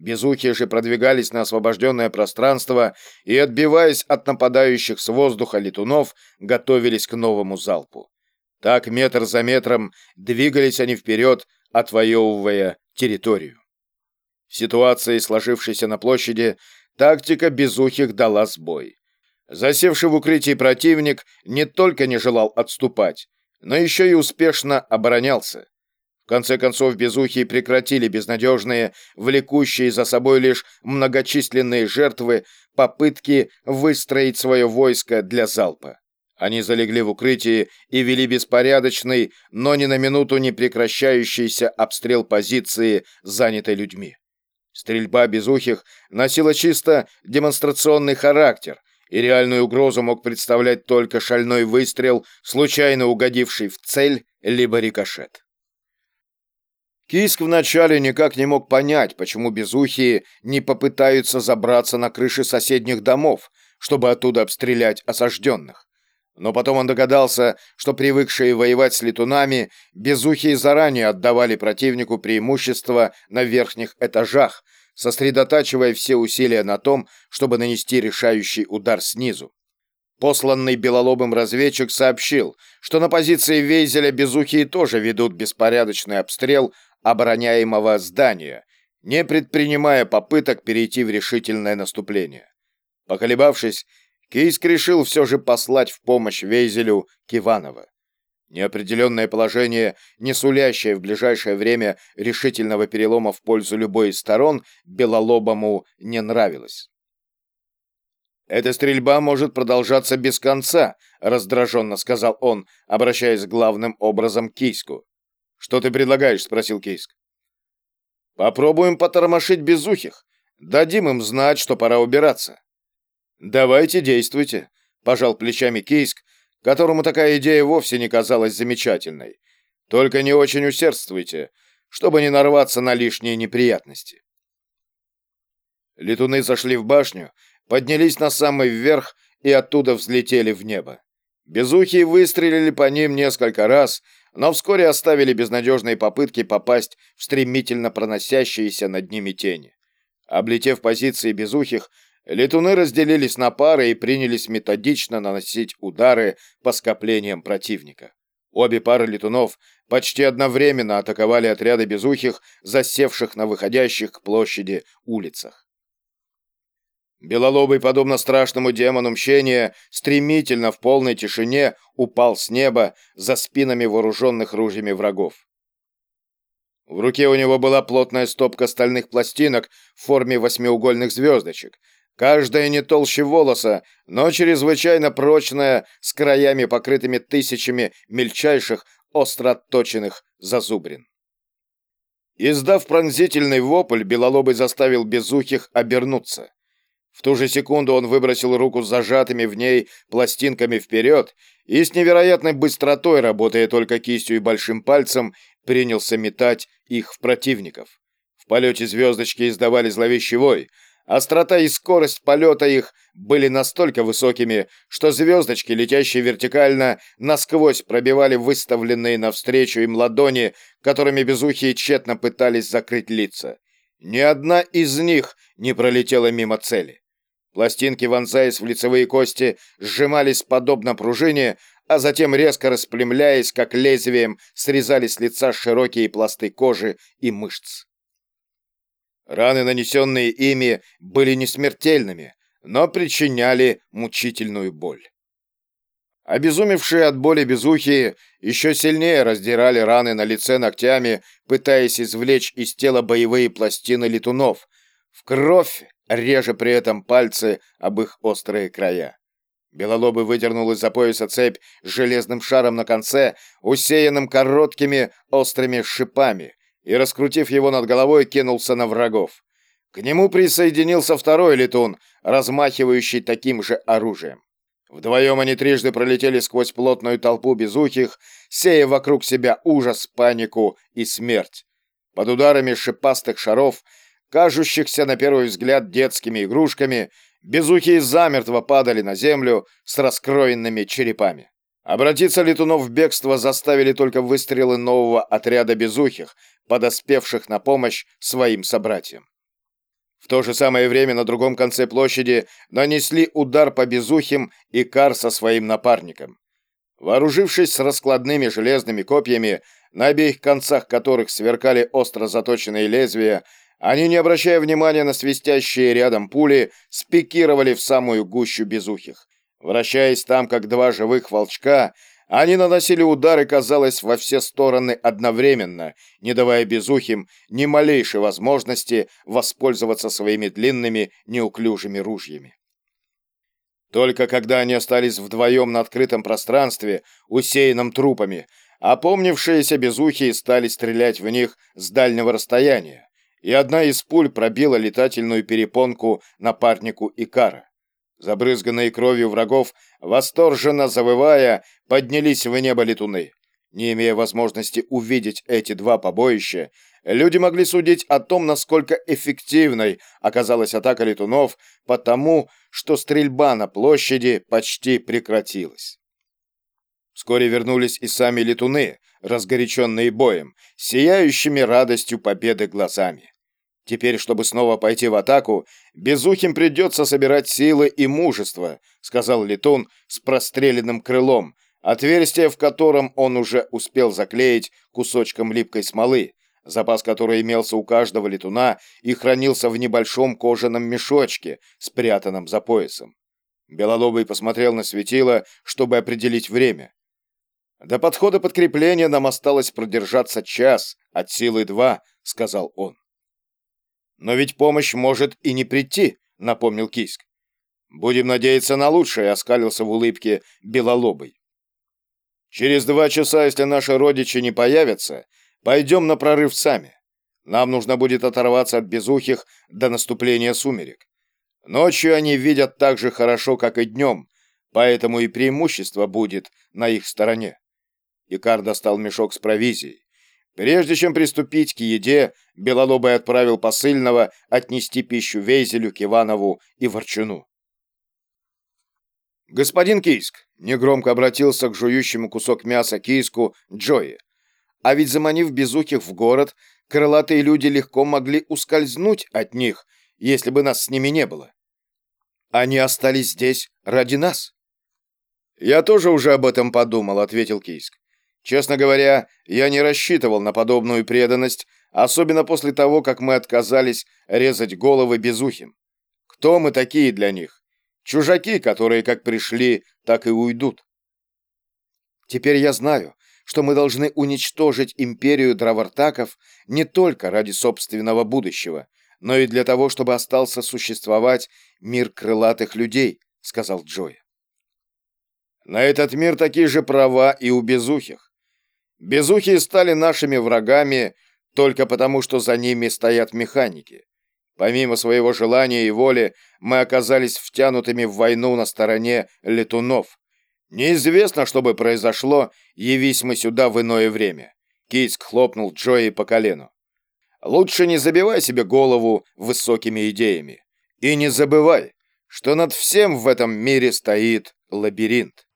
Безухие же продвигались на освобожденное пространство и, отбиваясь от нападающих с воздуха летунов, готовились к новому залпу. Так метр за метром двигались они вперед, отвоевывая территорию. В ситуации, сложившейся на площади, тактика безухих дала сбой. Засевший в укрытии противник не только не желал отступать, но еще и успешно оборонялся конце концов, безухие прекратили безнадежные, влекущие за собой лишь многочисленные жертвы, попытки выстроить свое войско для залпа. Они залегли в укрытии и вели беспорядочный, но ни на минуту не прекращающийся обстрел позиции, занятой людьми. Стрельба безухих носила чисто демонстрационный характер, и реальную угрозу мог представлять только шальной выстрел, случайно угодивший в цель, либо рикошет. Киск вначале никак не мог понять, почему безухие не попытаются забраться на крыши соседних домов, чтобы оттуда обстрелять осажденных. Но потом он догадался, что привыкшие воевать с летунами, безухие заранее отдавали противнику преимущество на верхних этажах, сосредотачивая все усилия на том, чтобы нанести решающий удар снизу. Посланный белолобым разведчик сообщил, что на позиции Вейзеля безухие тоже ведут беспорядочный обстрел обороняемого здания, не предпринимая попыток перейти в решительное наступление. Поколебавшись, Кийск решил все же послать в помощь Вейзелю Киванова. Неопределенное положение, не сулящее в ближайшее время решительного перелома в пользу любой из сторон, Белолобому не нравилось. «Эта стрельба может продолжаться без конца», — раздраженно сказал он, обращаясь главным образом к Кийску. «Что ты предлагаешь?» — спросил Кейск. «Попробуем потормошить безухих. Дадим им знать, что пора убираться». «Давайте, действуйте», — пожал плечами Кейск, которому такая идея вовсе не казалась замечательной. «Только не очень усердствуйте, чтобы не нарваться на лишние неприятности». Летуны зашли в башню, поднялись на самый верх и оттуда взлетели в небо. Безухие выстрелили по ним несколько раз — но вскоре оставили безнадежные попытки попасть в стремительно проносящиеся над ними тени. Облетев позиции безухих, летуны разделились на пары и принялись методично наносить удары по скоплениям противника. Обе пары летунов почти одновременно атаковали отряды безухих, засевших на выходящих к площади улицах. Белолобый, подобно страшному демону мщения, стремительно в полной тишине упал с неба за спинами вооруженных ружьями врагов. В руке у него была плотная стопка стальных пластинок в форме восьмиугольных звездочек, каждая не толще волоса, но чрезвычайно прочная, с краями покрытыми тысячами мельчайших, остро отточенных зазубрин. Издав пронзительный вопль, Белолобый заставил безухих обернуться. В ту же секунду он выбросил руку с зажатыми в ней пластинками вперед и с невероятной быстротой, работая только кистью и большим пальцем, принялся метать их в противников. В полете звездочки издавали зловещий вой. Острота и скорость полета их были настолько высокими, что звездочки, летящие вертикально, насквозь пробивали выставленные навстречу им ладони, которыми безухие тщетно пытались закрыть лица. Ни одна из них не пролетела мимо цели. Пластинки, вонзаясь в лицевые кости, сжимались подобно пружине, а затем, резко расплемляясь, как лезвием, срезали с лица широкие пласты кожи и мышц. Раны, нанесенные ими, были не смертельными, но причиняли мучительную боль. Обезумевшие от боли безухие еще сильнее раздирали раны на лице ногтями, пытаясь извлечь из тела боевые пластины летунов. В кровь реже при этом пальцы об их острые края. Белолобый выдернул из-за пояса цепь с железным шаром на конце, усеянным короткими острыми шипами, и, раскрутив его над головой, кинулся на врагов. К нему присоединился второй летун, размахивающий таким же оружием. Вдвоем они трижды пролетели сквозь плотную толпу безухих, сея вокруг себя ужас, панику и смерть. Под ударами шипастых шаров кажущихся на первый взгляд детскими игрушками, безухие замертво падали на землю с раскроенными черепами. Обратиться летунов в бегство заставили только выстрелы нового отряда безухих, подоспевших на помощь своим собратьям. В то же самое время на другом конце площади нанесли удар по безухим и Кар со своим напарником. Вооружившись раскладными железными копьями, на обеих концах которых сверкали остро заточенные лезвия, они, не обращая внимания на свистящие рядом пули, спикировали в самую гущу безухих. Вращаясь там, как два живых волчка, они наносили удары, казалось, во все стороны одновременно, не давая безухим ни малейшей возможности воспользоваться своими длинными, неуклюжими ружьями. Только когда они остались вдвоем на открытом пространстве, усеянном трупами, опомнившиеся безухие стали стрелять в них с дальнего расстояния, и одна из пуль пробила летательную перепонку напарнику Икара. Забрызганные кровью врагов, восторженно завывая, поднялись в небо летуны. Не имея возможности увидеть эти два побоища, люди могли судить о том, насколько эффективной оказалась атака летунов, потому что стрельба на площади почти прекратилась. Вскоре вернулись и сами летуны, разгоряченные боем, сияющими радостью победы глазами. Теперь, чтобы снова пойти в атаку, Безухим придется собирать силы и мужество, сказал Летун с простреленным крылом, отверстие в котором он уже успел заклеить кусочком липкой смолы, запас которой имелся у каждого летуна и хранился в небольшом кожаном мешочке, спрятанном за поясом. Белолобый посмотрел на светило, чтобы определить время. «До подхода подкрепления нам осталось продержаться час, от силы два», — сказал он. «Но ведь помощь может и не прийти», — напомнил Киск. «Будем надеяться на лучшее», — оскалился в улыбке Белолобый. «Через два часа, если наши родичи не появятся, пойдем на прорыв сами. Нам нужно будет оторваться от безухих до наступления сумерек. Ночью они видят так же хорошо, как и днем, поэтому и преимущество будет на их стороне». Икар достал мешок с провизией. Прежде чем приступить к еде, Белолобый отправил посыльного отнести пищу Вейзелю, Киванову и Ворчуну. «Господин Кийск», — негромко обратился к жующему кусок мяса Кийску Джои, «а ведь заманив безухих в город, крылатые люди легко могли ускользнуть от них, если бы нас с ними не было. Они остались здесь ради нас». «Я тоже уже об этом подумал», — ответил Кийск. Честно говоря, я не рассчитывал на подобную преданность, особенно после того, как мы отказались резать головы безухим. Кто мы такие для них? Чужаки, которые как пришли, так и уйдут. Теперь я знаю, что мы должны уничтожить империю дравартаков не только ради собственного будущего, но и для того, чтобы остался существовать мир крылатых людей, сказал Джой. На этот мир такие же права и у безухих. Безухие стали нашими врагами только потому, что за ними стоят механики. Помимо своего желания и воли, мы оказались втянутыми в войну на стороне летунов. Неизвестно, что бы произошло, явись мы сюда в иное время. Кейск хлопнул Джои по колену. Лучше не забивай себе голову высокими идеями. И не забывай, что над всем в этом мире стоит лабиринт.